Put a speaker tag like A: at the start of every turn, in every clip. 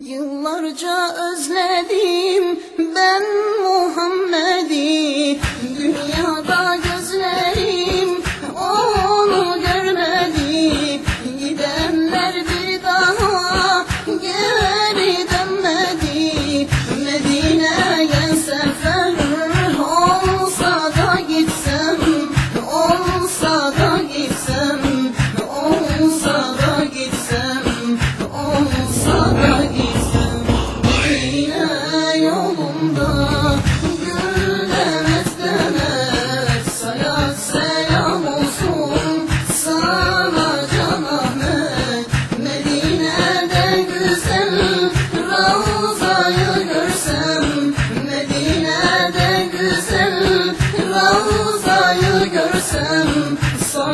A: Yıllarca özledim ben Muhammed'i.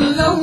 A: Lord.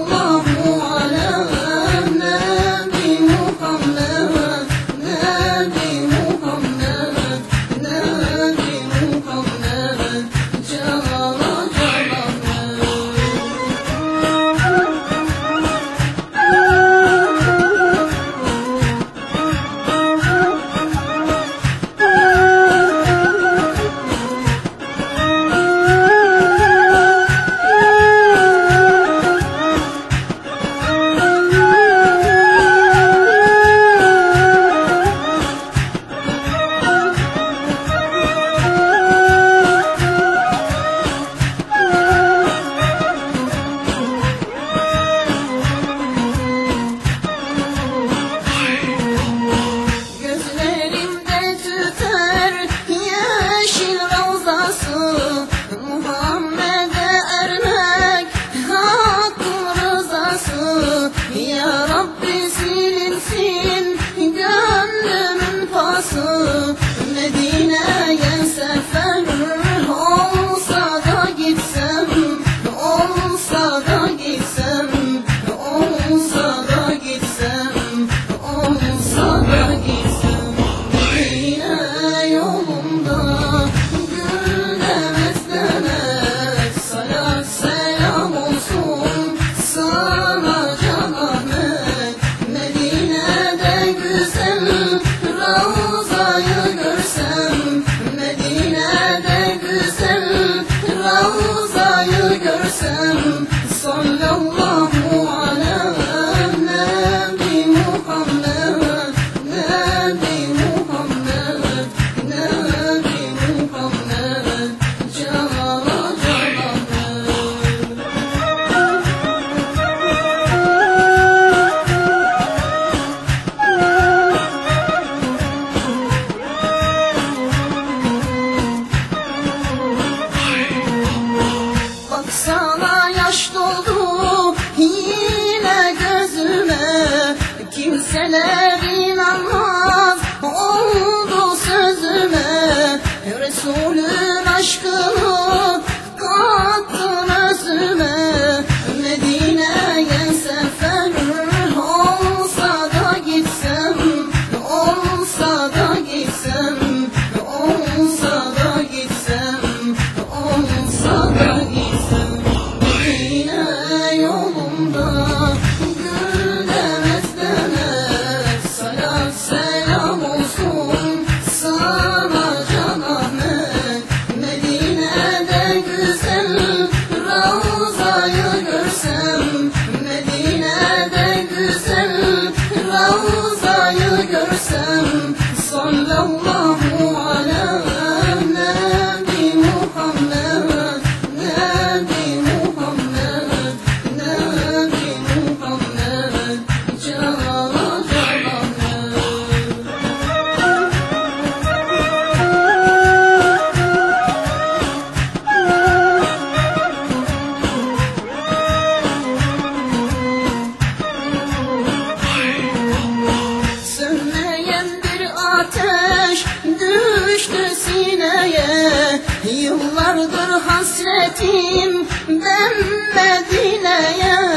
A: sur le Yıllardır hasretim ben Medine'ye.